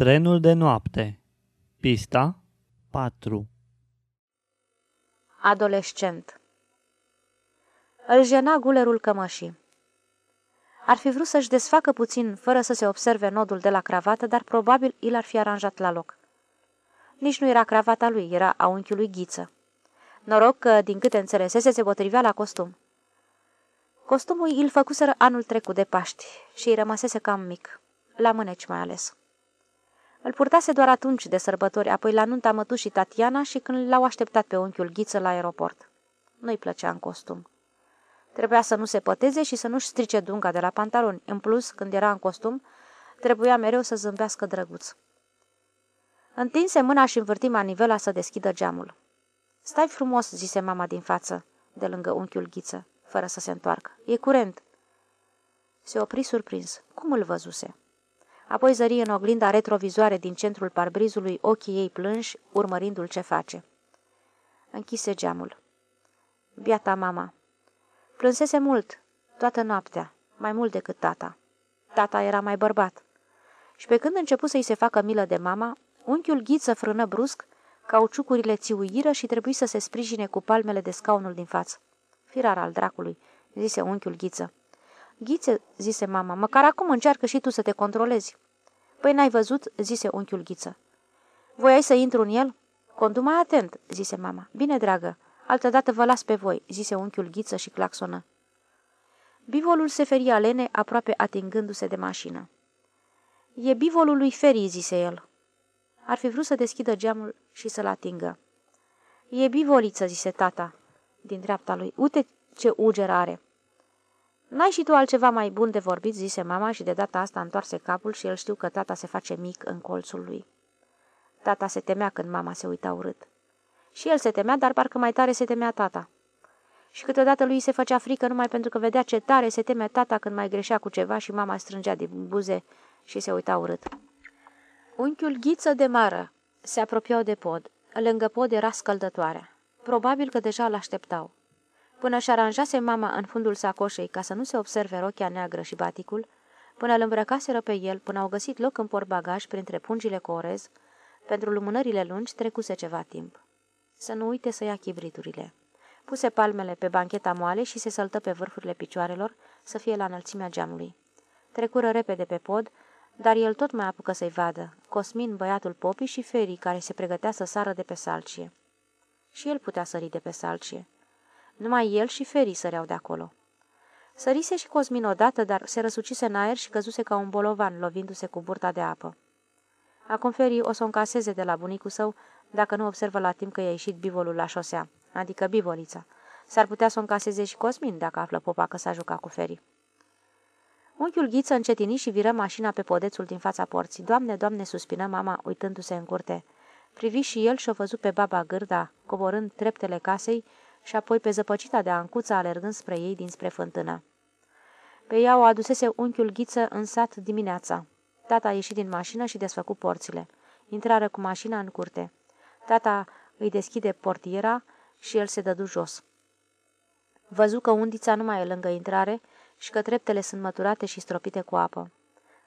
Trenul de noapte Pista 4 Adolescent Îl jena gulerul cămășii. Ar fi vrut să-și desfacă puțin, fără să se observe nodul de la cravată, dar probabil i l-ar fi aranjat la loc. Nici nu era cravata lui, era a unchiului Ghiță. Noroc că, din câte înțelesese, se potrivea la costum. Costumul îl făcuseră anul trecut de Paști și îi rămăsese cam mic, la mâneci mai ales. Îl purtase doar atunci de sărbători, apoi la nunta mătușii Tatiana și când l-au așteptat pe unchiul Ghiță la aeroport. Nu-i plăcea în costum. Trebuia să nu se păteze și să nu-și strice dunga de la pantaloni. În plus, când era în costum, trebuia mereu să zâmbească drăguț. Întinse mâna și învârti manivela să deschidă geamul. Stai frumos," zise mama din față, de lângă unchiul Ghiță, fără să se întoarcă. E curent." Se opri surprins. Cum îl văzuse? Apoi zări în oglinda retrovizoare din centrul parbrizului ochii ei plânși, urmărindu-l ce face. Închise geamul. Biata mama. Plânsese mult, toată noaptea, mai mult decât tata. Tata era mai bărbat. Și pe când începu să-i se facă milă de mama, unchiul Ghiță frână brusc, cauciucurile țiuiră și trebuie să se sprijine cu palmele de scaunul din față. Firar al dracului, zise unchiul Ghiță. Ghițe, zise mama, măcar acum încearcă și tu să te controlezi. Păi n-ai văzut, zise unchiul Ghiță. Voiai să intru în el? Condu mai atent, zise mama. Bine, dragă, altădată vă las pe voi, zise unchiul Ghiță și claxonă. Bivolul se feria lene, aproape atingându-se de mașină. E bivolul lui Ferii, zise el. Ar fi vrut să deschidă geamul și să-l atingă. E bivoliță, zise tata, din dreapta lui. Uite ce uger are. N-ai și tu altceva mai bun de vorbit?" zise mama și de data asta întoarse capul și el știu că tata se face mic în colțul lui. Tata se temea când mama se uita urât. Și el se temea, dar parcă mai tare se temea tata. Și câteodată lui se făcea frică numai pentru că vedea ce tare se teme tata când mai greșea cu ceva și mama strângea din buze și se uita urât. Unchiul Ghiță de mară se apropiau de pod. Lângă pod era scăldătoarea. Probabil că deja l-așteptau. Până și aranjase mama în fundul sacoșei ca să nu se observe rochia neagră și baticul, până îl îmbrăcaseră pe el, până au găsit loc în portbagaj printre pungile cu orez, pentru lumânările lungi trecuse ceva timp. Să nu uite să ia chibriturile. Puse palmele pe bancheta moale și se săltă pe vârfurile picioarelor să fie la înălțimea geamului. Trecură repede pe pod, dar el tot mai apucă să-i vadă, Cosmin, băiatul Popi și Ferii, care se pregătea să sară de pe salcie. Și el putea sări de pe salcie. Numai el și Feri săreau de acolo. Sărise și Cosmin odată, dar se răsucise în aer și căzuse ca un bolovan, lovindu-se cu burta de apă. Acum Feri o să o încaseze de la bunicul său dacă nu observă la timp că i-a ieșit bivolul la șosea, adică bivolița. S-ar putea să o încaseze și Cosmin dacă află popa că s-a jucat cu Feri. Unchiul Ghiță încetini și viră mașina pe podețul din fața porții. Doamne, doamne, suspină mama, uitându-se în curte. Privi și el și-o văzut pe baba gârda, coborând treptele casei și apoi pe zăpăcita de ancuța alergând spre ei dinspre fântână. Pe ea o adusese unchiul Ghiță în sat dimineața. Tata a ieșit din mașină și desfăcu porțile. Intrară cu mașina în curte. Tata îi deschide portiera și el se dădu jos. Văzu că undița nu mai e lângă intrare și că treptele sunt măturate și stropite cu apă.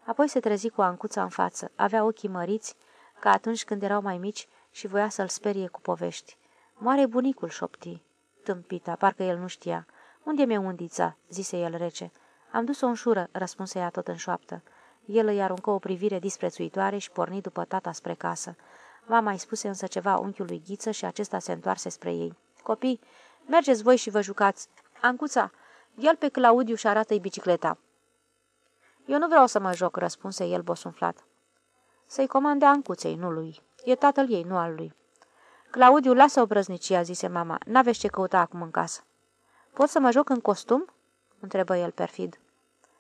Apoi se trezi cu ancuța în față. Avea ochii măriți, ca atunci când erau mai mici și voia să-l sperie cu povești. Moare bunicul, șopti. Tâmpita, parcă el nu știa. Unde mi-e undița?" zise el rece. Am dus-o în șură," răspunse ea tot în șoaptă. El îi aruncă o privire disprețuitoare și porni după tata spre casă. Mama îi spuse însă ceva unchiului Ghiță și acesta se întoarse spre ei. Copii, mergeți voi și vă jucați. Ancuța, el pe Claudiu și arată-i bicicleta. Eu nu vreau să mă joc, răspunse el bosunflat. Să-i comande Ancuței, nu lui. E tatăl ei, nu al lui. Claudiu, lasă obrăznicia, zise mama. N-aveți ce căuta acum în casă. Pot să mă joc în costum? întrebă el perfid.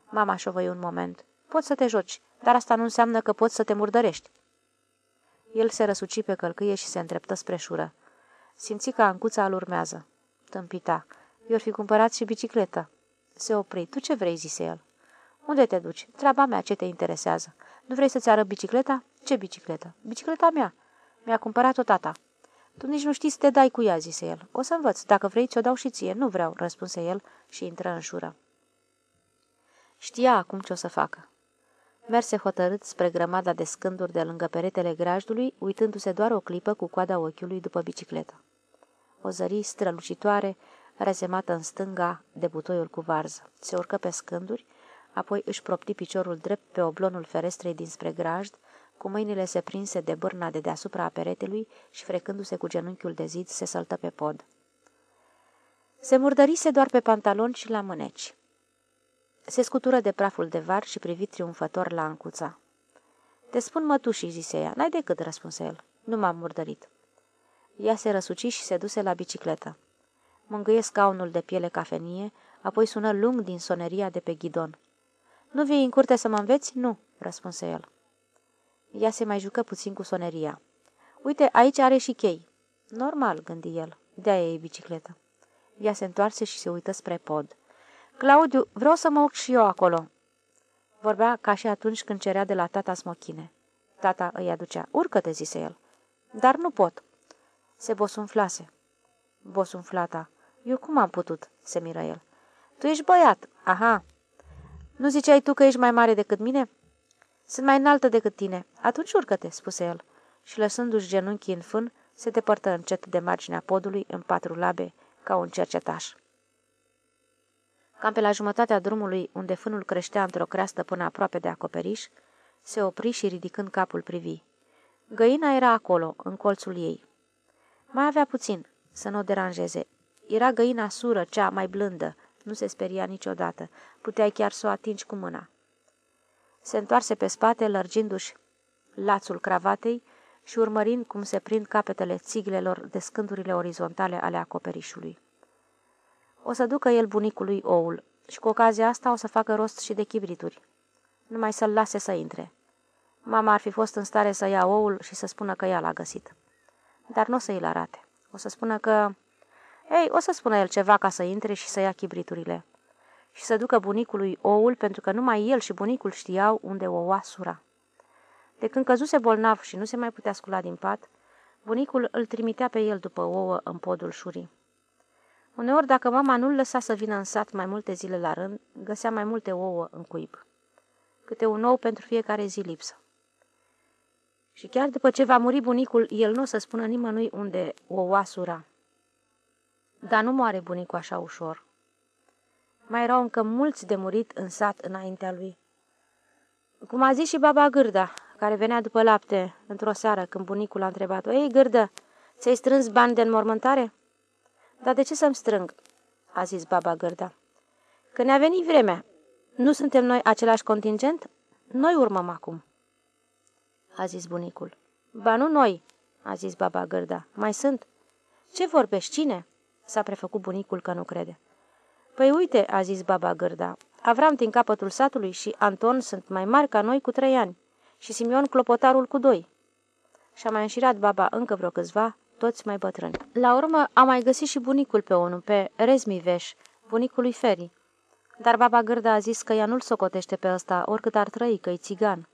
Mama șovăi un moment. Poți să te joci, dar asta nu înseamnă că poți să te murdărești. El se răsuci pe călcâie și se îndreptă spre șură. Simți că ancuța îl urmează. Tâmpita. Eu fi cumpărat și bicicletă. Se opri. Tu ce vrei, zise el. Unde te duci? Treaba mea, ce te interesează? Nu vrei să-ți arăt bicicleta? Ce bicicletă? Bicicleta mea. Mi-a cumpărat-o tata. Tu nici nu știi să te dai cu ea, zise el. O să învăț. Dacă vrei, ți-o dau și ție. Nu vreau, răspunse el și intră în șură. Știa acum ce o să facă. Merse hotărât spre grămada de scânduri de lângă peretele grajdului, uitându-se doar o clipă cu coada ochiului după bicicletă. O zări strălucitoare, rezemată în stânga de butoiul cu varză. Se urcă pe scânduri, apoi își propti piciorul drept pe oblonul ferestrei dinspre grajd, cu mâinile se prinse de bârna de deasupra a peretelui și frecându-se cu genunchiul de zid, se săltă pe pod. Se murdărise doar pe pantaloni și la mâneci. Se scutură de praful de var și privi triumfător la ancuța. Te spun mătușii, zise ea. N-ai decât, răspunse el. Nu m-am murdărit. Ea se răsuci și se duse la bicicletă. Mângâie scaunul de piele cafenie, apoi sună lung din soneria de pe ghidon. Nu vii în curte să mă înveți? Nu, răspunse el. Ea se mai jucă puțin cu soneria. Uite, aici are și chei. Normal, gândi el. De-aia e bicicletă. Ea se întoarse și se uită spre pod. Claudiu, vreau să mă urc și eu acolo." Vorbea ca și atunci când cerea de la tata smochine. Tata îi aducea. Urcă-te, zise el. Dar nu pot. Se bosunflase. Bosunflata. Eu cum am putut? se miră el. Tu ești băiat. Aha. Nu ziceai tu că ești mai mare decât mine? Sunt mai înaltă decât tine. Atunci urcă-te, spuse el. Și lăsându-și genunchii în fân, se depărtă încet de marginea podului în patru labe, ca un cercetaș. Cam pe la jumătatea drumului, unde fânul creștea într-o creastă până aproape de acoperiș, se opri și ridicând capul privi. Găina era acolo, în colțul ei. Mai avea puțin, să nu o deranjeze. Era găina sură, cea mai blândă, nu se speria niciodată, puteai chiar să o atingi cu mâna. Se întoarse pe spate, lărgindu-și lațul cravatei și urmărind cum se prind capetele țiglelor de scândurile orizontale ale acoperișului. O să ducă el bunicului oul și cu ocazia asta o să facă rost și de chibrituri. Numai să-l lase să intre. Mama ar fi fost în stare să ia oul și să spună că ea l-a găsit. Dar nu o să i-l arate. O să spună că... Ei, o să spună el ceva ca să intre și să ia chibriturile. Și să ducă bunicului oul, pentru că numai el și bunicul știau unde o oa sura. De când căzuse bolnav și nu se mai putea scula din pat, bunicul îl trimitea pe el după ouă în podul șurii. Uneori, dacă mama nu-l lăsa să vină în sat mai multe zile la rând, găsea mai multe ouă în cuib. Câte un ou pentru fiecare zi lipsă. Și chiar după ce va muri bunicul, el nu o să spună nimănui unde o oasura. Dar nu moare bunicul așa ușor. Mai erau încă mulți de murit în sat înaintea lui. Cum a zis și baba Gârda, care venea după lapte într-o seară când bunicul a întrebat-o, Ei, Gârdă, ți-ai strâns bani de înmormântare?" Dar de ce să-mi strâng?" a zis baba Gârda. Că ne-a venit vremea. Nu suntem noi același contingent? Noi urmăm acum." a zis bunicul. Ba nu noi," a zis baba Gârda. Mai sunt." Ce vorbești? Cine?" s-a prefăcut bunicul că nu crede. Păi uite," a zis baba Gârda, Avram din capătul satului și Anton sunt mai mari ca noi cu trei ani și Simion clopotarul cu doi." Și-a mai înșirat baba încă vreo câțiva, toți mai bătrâni. La urmă a mai găsit și bunicul pe unul, pe Rezmiveș, bunicul lui Feri. Dar baba Gârda a zis că ea nu-l socotește pe ăsta, oricât ar trăi, că e țigan.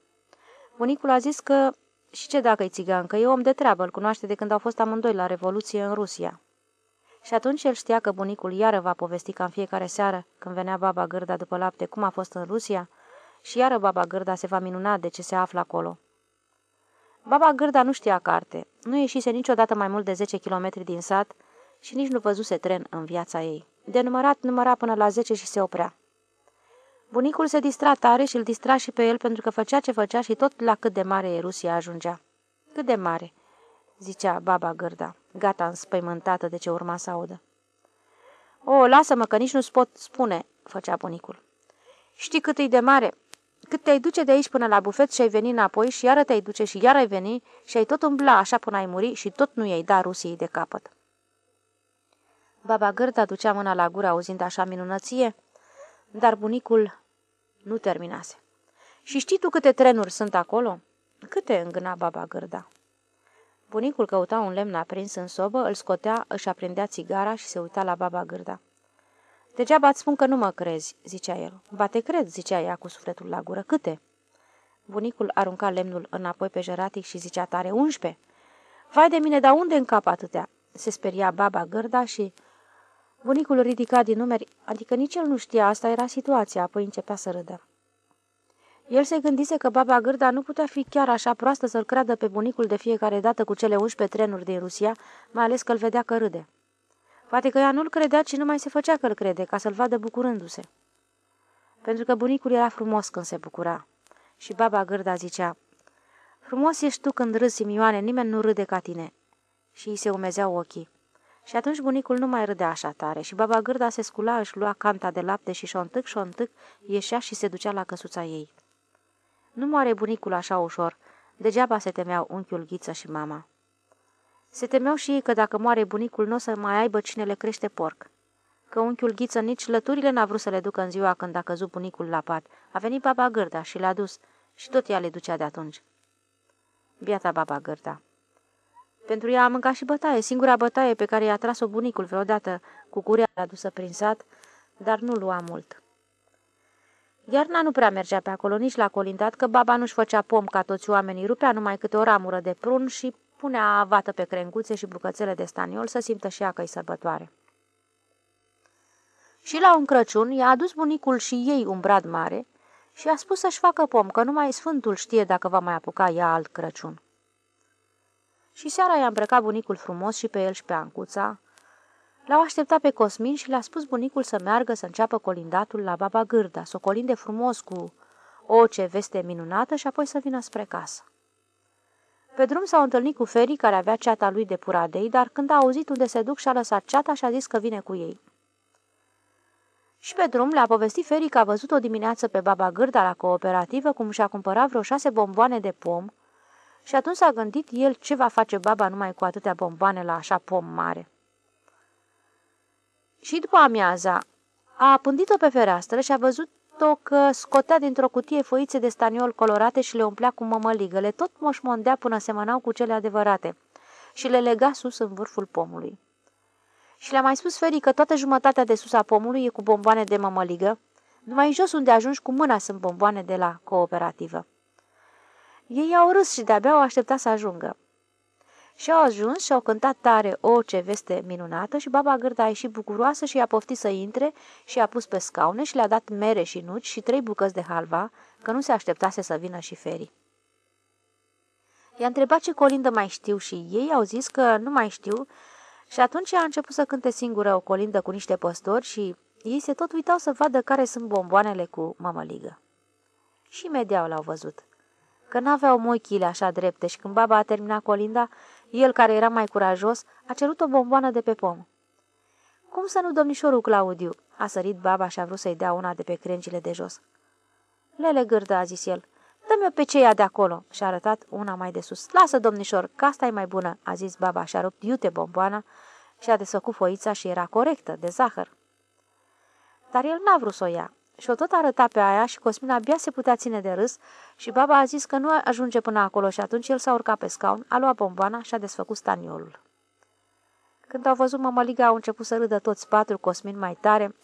Bunicul a zis că... Și ce dacă e țigan? Că e om de treabă, îl cunoaște de când au fost amândoi la Revoluție în Rusia. Și atunci el știa că bunicul iară va povesti ca în fiecare seară, când venea baba Gârda după lapte, cum a fost în Rusia, și iară baba Gârda se va minuna de ce se află acolo. Baba Gârda nu știa carte, nu ieșise niciodată mai mult de 10 kilometri din sat și nici nu văzuse tren în viața ei. De numărat, număra până la 10 și se oprea. Bunicul se distra tare și îl distra și pe el pentru că făcea ce făcea și tot la cât de mare e Rusia ajungea. Cât de mare, zicea baba Gârda, gata înspăimântată de ce urma să audă. O, lasă-mă că nici nu-ți pot spune, făcea bunicul. Știi cât e de mare? Cât te-ai duce de aici până la bufet și ai veni înapoi și iară te-ai duce și iară ai veni și ai tot umbla așa până ai muri și tot nu i-ai da Rusiei de capăt. Baba Gârda ducea mâna la gură auzind așa minunăție, dar bunicul nu terminase. Și știi tu câte trenuri sunt acolo? Câte îngâna baba Gârda. Bunicul căuta un lemn aprins în sobă, îl scotea, își aprindea țigara și se uita la baba Gârda. Degeaba îți spun că nu mă crezi, zicea el. Ba te cred, zicea ea cu sufletul la gură. Câte? Bunicul arunca lemnul înapoi pe jeratic și zicea tare, unșpe. Vai de mine, dar unde în cap atâtea? Se speria baba gârda și... Bunicul ridica din numeri, adică nici el nu știa, asta era situația, apoi începea să râdă. El se gândise că baba Gârda nu putea fi chiar așa proastă să-l creadă pe bunicul de fiecare dată cu cele 11 trenuri din Rusia, mai ales că îl vedea că râde. Poate că ea nu-l credea, ci nu mai se făcea că îl crede, ca să-l vadă bucurându-se. Pentru că bunicul era frumos când se bucura. Și baba Gârda zicea, Frumos ești tu când râzi, Simioane, nimeni nu râde ca tine. Și îi se umezeau ochii. Și atunci bunicul nu mai râdea așa tare și baba Gârda se scula, își lua canta de lapte și șontâc, șontâc, ieșea și se ducea la căsuța ei. Nu moare bunicul așa ușor, degeaba se temeau unchiul Ghiță și mama. Se temeau și ei că dacă moare bunicul nu o să mai aibă cine le crește porc. Că unchiul Ghiță nici lăturile n-a vrut să le ducă în ziua când a căzut bunicul la pat. A venit baba Gârda și le-a dus și tot ea le ducea de atunci. Biata baba Gârda. Pentru ea a mâncat și bătaie, singura bătaie pe care i-a tras-o bunicul vreodată cu curea adusă prin sat, dar nu lua mult. Iarna nu prea mergea pe acolo, nici la colindat, că baba nu-și făcea pom ca toți oamenii, rupea numai câte o ramură de prun și punea vată pe crenguțe și bucățele de staniol să simtă și ea că-i sărbătoare. Și la un Crăciun i-a adus bunicul și ei un brad mare și a spus să-și facă pom, că numai Sfântul știe dacă va mai apuca ea alt Crăciun. Și seara i-a îmbrăcat bunicul frumos și pe el și pe Ancuța. L-au așteptat pe Cosmin și le-a spus bunicul să meargă să înceapă colindatul la baba Gârda, să o colinde frumos cu o ce veste minunată și apoi să vină spre casă. Pe drum s-au întâlnit cu Feri, care avea ceata lui de puradei, dar când a auzit unde se duc și-a lăsat ceata și a zis că vine cu ei. Și pe drum le-a povestit Feri că a văzut o dimineață pe baba Gârda la cooperativă cum și-a cumpărat vreo șase bomboane de pom și atunci s-a gândit el ce va face baba numai cu atâtea bomboane la așa pom mare. Și după amiaza a pândit-o pe fereastră și a văzut-o că scotea dintr-o cutie foițe de staniol colorate și le umplea cu mămăligă. Le tot moșmondea până semănau cu cele adevărate și le lega sus în vârful pomului. Și le-a mai spus Feri că toată jumătatea de sus a pomului e cu bomboane de mămăligă, numai jos unde ajungi cu mâna sunt bomboane de la cooperativă. Ei au râs și de-abia au așteptat să ajungă. Și au ajuns și au cântat tare o ce veste minunată și baba Gârda a ieșit bucuroasă și i-a poftit să intre și i-a pus pe scaune și le-a dat mere și nuci și trei bucăți de halva, că nu se așteptase să vină și ferii. I-a întrebat ce colindă mai știu și ei au zis că nu mai știu și atunci a început să cânte singură o colindă cu niște păstori și ei se tot uitau să vadă care sunt bomboanele cu mămăligă. Și imediat l-au văzut că n-aveau moichile așa drepte și când baba a terminat colinda, el, care era mai curajos, a cerut o bomboană de pe pom. Cum să nu, domnișorul Claudiu?" a sărit baba și a vrut să-i dea una de pe crengile de jos. Lele gârdă, a zis el, dă-mi-o pe ceea de acolo și a arătat una mai de sus. Lasă, domnișor, că asta e mai bună, a zis baba și a rupt iute bomboana și a desfăcut foița și era corectă, de zahăr. Dar el n-a vrut să o ia și o tot arăta pe aia și Cosmin abia se putea ține de râs și baba a zis că nu ajunge până acolo și atunci el s-a urcat pe scaun, a luat bomboana și a desfăcut staniolul. Când au văzut mămăliga, au început să râdă toți patru, Cosmin mai tare.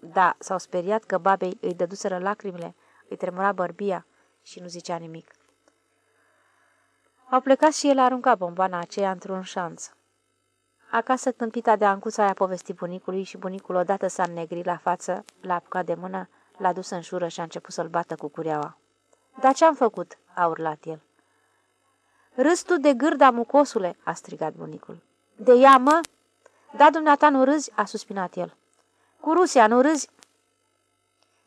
Da, s-au speriat că babei îi dăduseră lacrimile, îi tremura bărbia și nu zicea nimic. Au plecat și el a aruncat bomboana aceea într-un șanț. Acasă tâmpita de ancuța aia povesti bunicului și bunicul odată s-a negrit la față, l-a apucat de mână, l-a dus în șură și a început să-l bată cu cureaua. Dar ce-am făcut?" a urlat el. Râzi tu de gârda, mucosule!" a strigat bunicul. De ea, mă?" Da, dumneata, nu râzi?" a suspinat el. Cu Rusia, nu râzi?"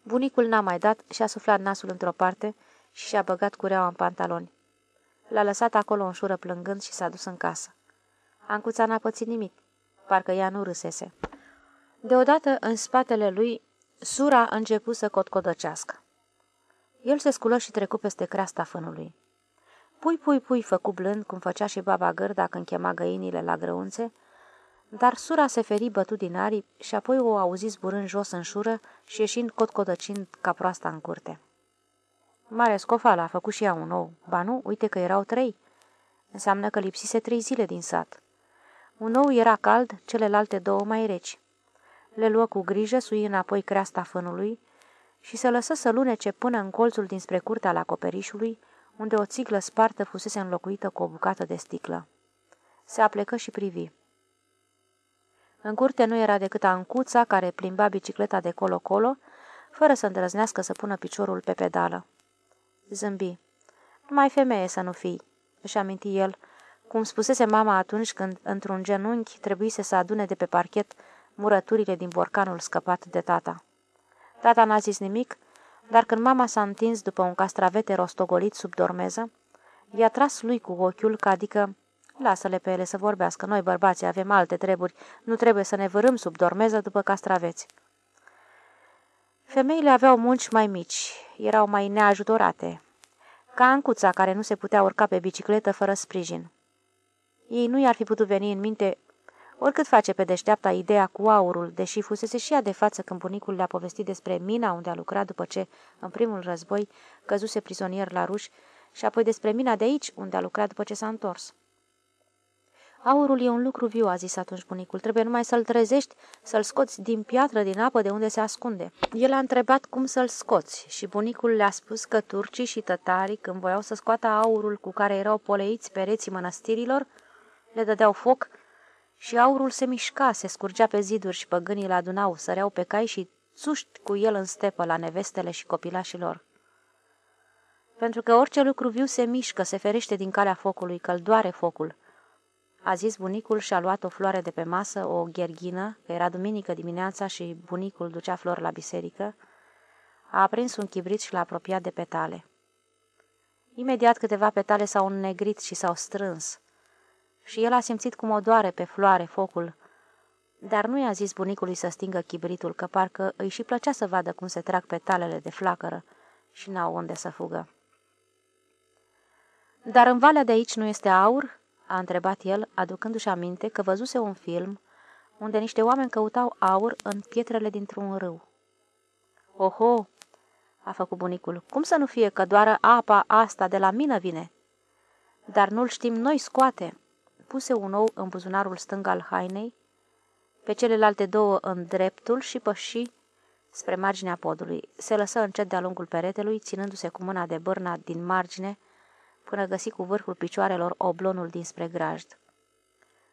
Bunicul n-a mai dat și a suflat nasul într-o parte și și-a băgat cureaua în pantaloni. L-a lăsat acolo în șură plângând și s-a dus în casă. Ancuța n-a pățit nimic, parcă ea nu râsese. Deodată, în spatele lui, sura a început să cotcodăcească. El se sculă și trecu peste creasta fânului. Pui, pui, pui, făcu blând, cum făcea și baba gârda când chema găinile la grăunțe, dar sura se feri bătut din aripi și apoi o auzi zburând jos în șură și ieșind cotcodăcind ca proasta în curte. Mare scofală a făcut și ea un ou. Ba nu, uite că erau trei. Înseamnă că lipsise trei zile din sat. Un ou era cald, celelalte două mai reci. Le luă cu grijă, sui înapoi creasta fânului și se lăsă să lunece până în colțul dinspre curtea la acoperișului, unde o țiglă spartă fusese înlocuită cu o bucată de sticlă. Se aplecă și privi. În curte nu era decât ancuța care plimba bicicleta de colo-colo, fără să îndrăznească să pună piciorul pe pedală. Zâmbi. Numai femeie să nu fii, își aminti el, cum spusese mama atunci când, într-un genunchi, trebuise să adune de pe parchet murăturile din borcanul scăpat de tata. Tata n-a zis nimic, dar când mama s-a întins după un castravete rostogolit sub dormeză, i-a tras lui cu ochiul, ca adică, lasă-le pe ele să vorbească, noi bărbații avem alte treburi, nu trebuie să ne vărâm sub dormeză după castraveți. Femeile aveau munci mai mici, erau mai neajutorate, ca ancuța care nu se putea urca pe bicicletă fără sprijin. Ei nu i-ar fi putut veni în minte oricât face pe deșteapta ideea cu aurul, deși fusese și ea de față când bunicul le-a povestit despre mina unde a lucrat după ce, în primul război, căzuse prizonier la ruși și apoi despre mina de aici, unde a lucrat după ce s-a întors. Aurul e un lucru viu, a zis atunci bunicul. Trebuie numai să-l trezești, să-l scoți din piatră, din apă, de unde se ascunde. El a întrebat cum să-l scoți și bunicul le-a spus că turcii și tătarii, când voiau să scoată aurul cu care erau poleiți pereții mănăstirilor, le dădeau foc și aurul se mișca, se scurgea pe ziduri și păgânii la adunau, săreau pe cai și țuști cu el în stepă la nevestele și copilașilor. Pentru că orice lucru viu se mișcă, se ferește din calea focului, căldoare focul. A zis bunicul și a luat o floare de pe masă, o gherghină, că era duminică dimineața și bunicul ducea flori la biserică. A aprins un chibrit și l-a apropiat de petale. Imediat câteva petale s-au înnegrit și s-au strâns și el a simțit cum o doare pe floare focul, dar nu i-a zis bunicului să stingă chibritul, că parcă îi și plăcea să vadă cum se trag petalele de flacără și n-au unde să fugă. Dar în valea de aici nu este aur?" a întrebat el, aducându-și aminte că văzuse un film unde niște oameni căutau aur în pietrele dintr-un râu. Oho!" a făcut bunicul. Cum să nu fie că doar apa asta de la mină vine?" Dar nu-l știm noi scoate." Puse un ou în buzunarul stâng al hainei, pe celelalte două în dreptul și păși spre marginea podului. Se lăsă încet de-a lungul peretelui, ținându-se cu mâna de bârna din margine, până găsi cu vârful picioarelor oblonul dinspre grajd.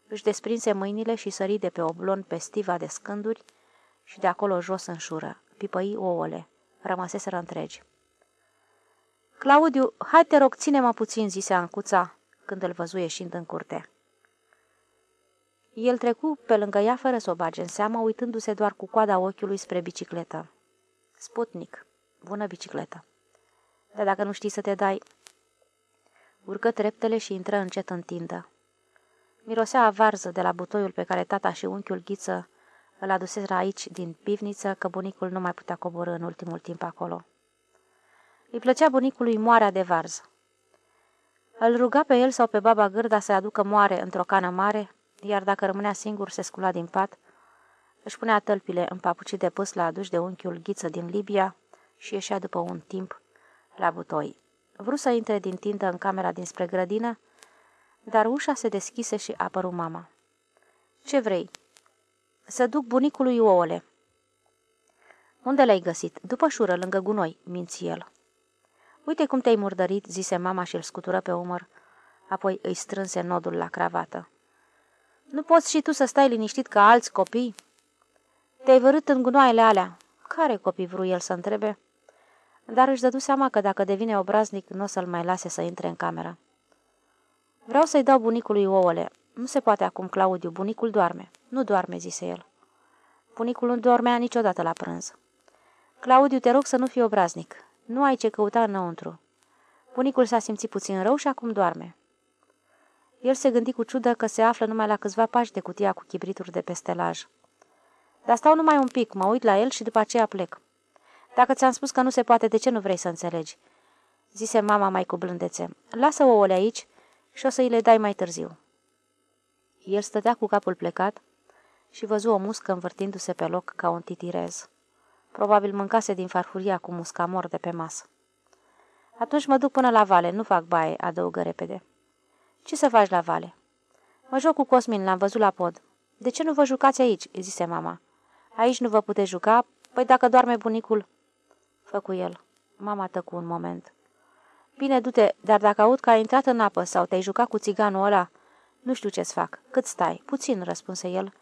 Își desprinse mâinile și sări de pe oblon pe stiva de scânduri și de acolo jos în șură. Pipăi ouăle. Rămăseseră întregi. Claudiu, hai te rog, ține-mă puțin, zise Ancuța, când îl văzu ieșind în curte. El trecu pe lângă ea fără să o bage în seamă, uitându-se doar cu coada ochiului spre bicicletă. Sputnic. Bună bicicletă. Dar dacă nu știi să te dai... Urcă treptele și intră încet în tindă. Mirosea a varză de la butoiul pe care tata și unchiul Ghiță îl aduseseră aici din pivniță, că bunicul nu mai putea coborâ în ultimul timp acolo. Îi plăcea bunicului moarea de varză. Îl ruga pe el sau pe baba Gârda să aducă moare într-o cană mare, iar dacă rămânea singur, se scula din pat, își punea tălpile în papucii de pâs la aduși de unchiul Ghiță din Libia și ieșea după un timp la butoi. Vrut să intre din tindă în camera dinspre grădină, dar ușa se deschise și apăru mama. Ce vrei?" Să duc bunicului ouăle." Unde l-ai găsit?" După șură, lângă gunoi," minți el. Uite cum te-ai murdărit," zise mama și îl scutură pe umăr, apoi îi strânse nodul la cravată. Nu poți și tu să stai liniștit ca alți copii?" Te-ai vărât în gunoaiele alea." Care copii vreau el să întrebe?" Dar își dădu seama că dacă devine obraznic, nu o să-l mai lase să intre în cameră. Vreau să-i dau bunicului ouăle. Nu se poate acum, Claudiu, bunicul doarme." Nu doarme," zise el. Bunicul nu dormea niciodată la prânz. Claudiu, te rog să nu fii obraznic. Nu ai ce căuta înăuntru. Bunicul s-a simțit puțin rău și acum doarme. El se gândi cu ciudă că se află numai la câțiva pași de cutia cu chibrituri de pe stelaj. Dar stau numai un pic, mă uit la el și după aceea plec. Dacă ți-am spus că nu se poate, de ce nu vrei să înțelegi? Zise mama mai cu blândețe. Lasă ouăle aici și o să îi le dai mai târziu. El stătea cu capul plecat și văzu o muscă învârtindu-se pe loc ca un titirez. Probabil mâncase din farfuria cu muscamor de pe masă. Atunci mă duc până la vale, nu fac baie, adăugă repede. Ce să faci la vale?" Mă joc cu Cosmin, l-am văzut la pod." De ce nu vă jucați aici?" zise mama. Aici nu vă puteți juca? Păi dacă doarme bunicul?" Făcu el. Mama tăcu un moment. Bine, du-te, dar dacă aud că ai intrat în apă sau te-ai jucat cu țiganul ăla, nu știu ce-ți fac. Cât stai? Puțin, răspunse el,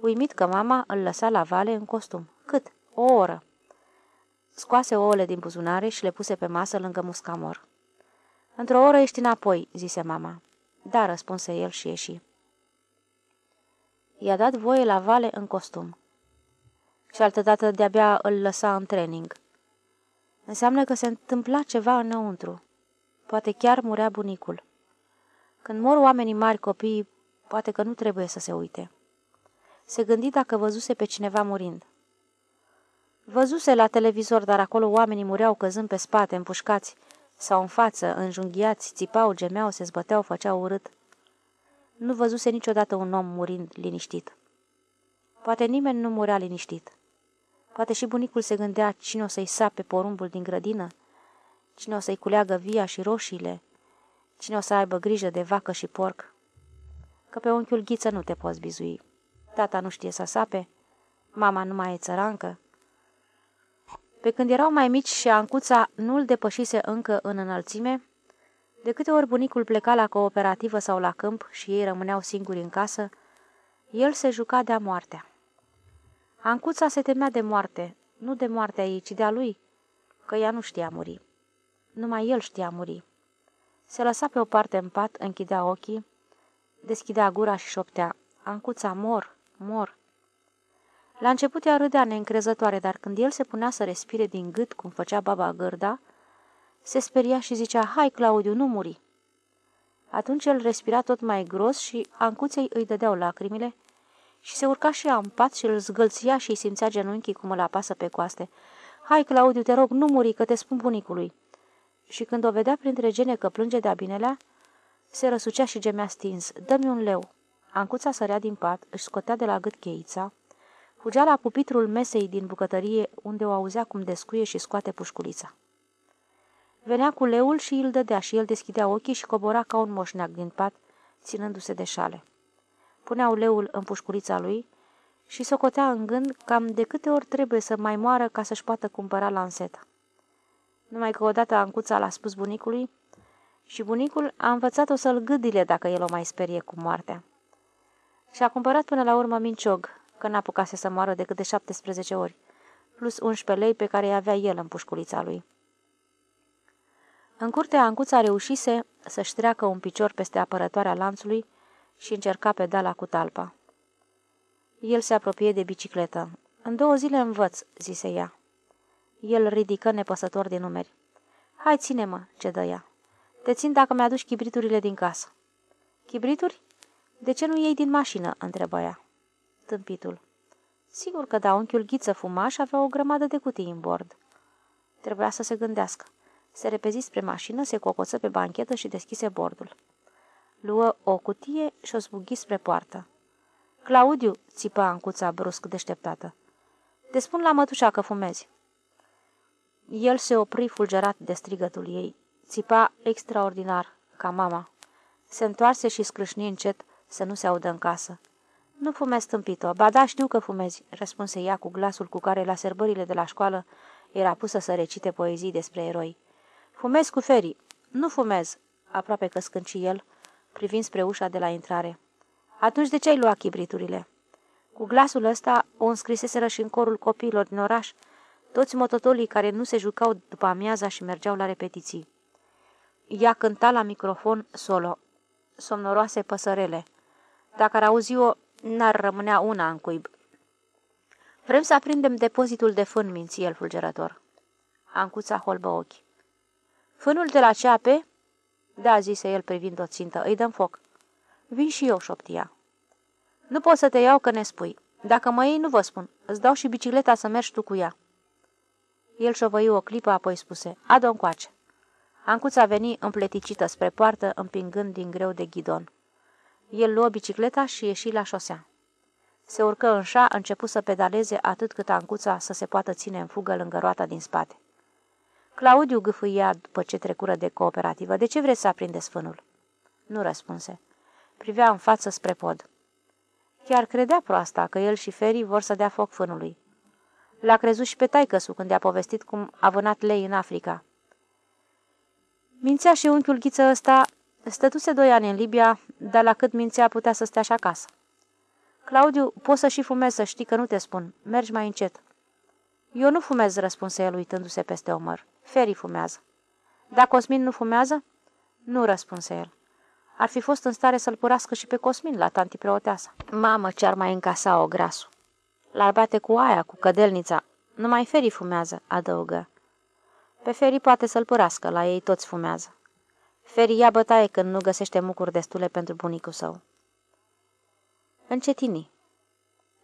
uimit că mama îl lăsa la vale în costum. Cât? O oră. Scoase ouăle din buzunare și le puse pe masă lângă muscamor. Într-o oră ești înapoi," zise mama. Da, răspunse el și ieși. I-a dat voie la vale în costum. Și altădată de-abia îl lăsa în training. Înseamnă că se întâmpla ceva înăuntru. Poate chiar murea bunicul. Când mor oamenii mari, copiii, poate că nu trebuie să se uite. Se gândi dacă văzuse pe cineva murind. Văzuse la televizor, dar acolo oamenii mureau căzând pe spate, împușcați, sau în față, înjunghiați, țipau, gemeau, se zbăteau, făceau urât. Nu văzuse niciodată un om murind liniștit. Poate nimeni nu murea liniștit. Poate și bunicul se gândea cine o să-i sape porumbul din grădină, cine o să-i culeagă via și roșiile, cine o să aibă grijă de vacă și porc. Că pe unchiul ghiță nu te poți bizui. Tata nu știe să sape, mama nu mai e țărancă, pe când erau mai mici și Ancuța nu îl depășise încă în înălțime, de câte ori bunicul pleca la cooperativă sau la câmp și ei rămâneau singuri în casă, el se juca de-a moartea. Ancuța se temea de moarte, nu de moartea ei, ci de-a lui, că ea nu știa muri. Numai el știa muri. Se lăsa pe o parte în pat, închidea ochii, deschidea gura și șoptea, Ancuța, mor, mor. La început ea râdea neîncrezătoare, dar când el se punea să respire din gât, cum făcea baba gârda, se speria și zicea, Hai, Claudiu, nu muri! Atunci el respira tot mai gros și ancuței îi dădeau lacrimile și se urca și ea în pat și îl zgălția și îi simțea genunchii cum îl apasă pe coaste. Hai, Claudiu, te rog, nu muri, că te spun bunicului!" Și când o vedea printre gene că plânge de-a binelea, se răsucea și gemea stins. Dă-mi un leu!" Ancuța sărea din pat, își scotea de la gât cheița, Fugea la pupitrul mesei din bucătărie, unde o auzea cum descuie și scoate pușculița. Venea cu leul și îl dădea și el deschidea ochii și cobora ca un moșneac din pat, ținându-se de șale. Puneau leul în pușculița lui și socotea în gând cam de câte ori trebuie să mai moară ca să-și poată cumpăra lanseta. Numai că odată Ancuța l-a spus bunicului și bunicul a învățat-o să-l gâdile dacă el o mai sperie cu moartea. Și a cumpărat până la urmă minciog, că n-apucase să moară decât de 17 ori, plus 11 lei pe care îi avea el în pușculița lui. În curte, Ancuța reușise să-și treacă un picior peste apărătoarea lanțului și încerca pedala cu talpa. El se apropie de bicicletă. În două zile învăț," zise ea. El ridică nepăsător de numeri. Hai, ține-mă," cedă ea. Te țin dacă mi-aduci chibriturile din casă." Chibrituri? De ce nu iei din mașină?" întrebă ea tâmpitul. Sigur că da, unchiul Ghiță fumaș și avea o grămadă de cutii în bord. Trebuia să se gândească. Se repezi spre mașină, se cocoță pe banchetă și deschise bordul. Luă o cutie și o zbughi spre poartă. Claudiu, țipă Ancuța brusc deșteptată. Te spun la mătușa că fumezi. El se opri fulgerat de strigătul ei. Țipa extraordinar, ca mama. Se întoarse și scrâșni încet să nu se audă în casă. Nu fumezi tâmpit-o. Ba da, știu că fumezi, răspunse ea cu glasul cu care la serbările de la școală era pusă să recite poezii despre eroi. Fumez cu ferii. Nu fumez, aproape că scânci el, privind spre ușa de la intrare. Atunci de ce ai luat chibriturile? Cu glasul ăsta o înscriseseră și în corul copiilor din oraș, toți mototolii care nu se jucau după amiaza și mergeau la repetiții. Ea cânta la microfon solo, somnoroase păsărele. Dacă ar auzi-o, n-ar rămânea una în cuib. Vrem să aprindem depozitul de fân, minți el fulgerător. Ancuța holbă ochi. Fânul de la ceape? Da, zise el privind o țintă, îi dăm foc. Vin și eu, șoptia. Nu pot să te iau că ne spui. Dacă mă iei, nu vă spun. Îți dau și bicicleta să mergi tu cu ea. El șovăi o clipă, apoi spuse, Adu încoace. Ancuța veni împleticită spre poartă, împingând din greu de ghidon. El luă bicicleta și ieși la șosea. Se urcă în șa, începu să pedaleze atât cât ancuța să se poată ține în fugă lângă roata din spate. Claudiu gâfâia după ce trecură de cooperativă. De ce vreți să aprindeți fânul? Nu răspunse. Privea în față spre pod. Chiar credea proasta că el și Feri vor să dea foc fânului. L-a crezut și pe taicăsu când i-a povestit cum a vânat lei în Africa. Mințea și unchiul ghiță ăsta Stătuse doi ani în Libia, dar la cât mințea putea să stea și acasă. Claudiu, poți să și fumezi, să știi că nu te spun. Mergi mai încet. Eu nu fumez, răspunse el uitându-se peste omăr. Feri fumează. Dar Cosmin nu fumează? Nu, răspunse el. Ar fi fost în stare să-l purască și pe Cosmin la tanti preoteasa. Mamă, ce-ar mai încasa o grasu. L-ar bate cu aia, cu cădelnița. Numai Feri fumează, adăugă. Pe Feri poate să-l purască, la ei toți fumează. Feri ia bătaie când nu găsește mucuri destule pentru bunicul său. Încetini.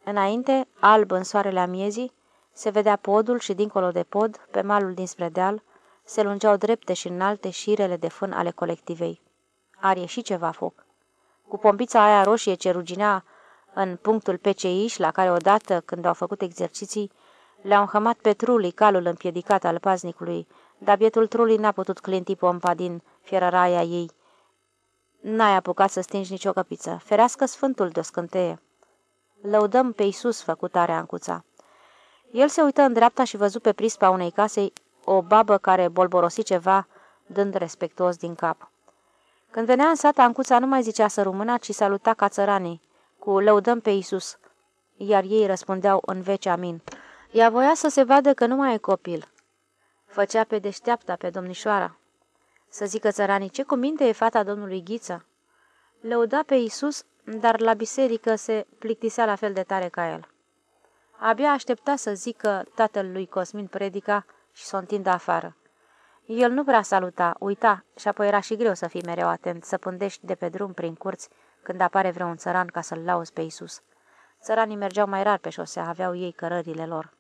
Înainte, alb în soarele amiezii, se vedea podul și dincolo de pod, pe malul dinspre deal, se lungeau drepte și înalte șirele de fân ale colectivei. Ar ieși ceva foc. Cu pompița aia roșie ce ruginea în punctul PCI la care odată, când au făcut exerciții, le-au înhămat pe trulii calul împiedicat al paznicului, dar bietul trulii n-a putut clinti pompa din fierăraia ei. N-ai apucat să stingi nicio căpiță. Ferească sfântul de-o scânteie. Lăudăm pe Iisus făcutarea ancuța. El se uită în dreapta și văzu pe prispa unei case o babă care bolborosi ceva, dând respectuos din cap. Când venea în sat, Ancuța nu mai zicea să rumâna, ci saluta ca țăranii, cu lăudăm pe Iisus, iar ei răspundeau în vece amin. Ea voia să se vadă că nu mai e copil. Făcea pe deșteapta pe domnișoara. Să zică țăranii, ce cuminte e fata domnului Ghiță? Lăuda pe Iisus, dar la biserică se plictisea la fel de tare ca el. Abia aștepta să zică tatăl lui Cosmin predica și să o întindă afară. El nu prea saluta, uita și apoi era și greu să fii mereu atent, să pândești de pe drum prin curți când apare vreun țăran ca să-l lauzi pe Isus. Țăranii mergeau mai rar pe șosea, aveau ei cărările lor.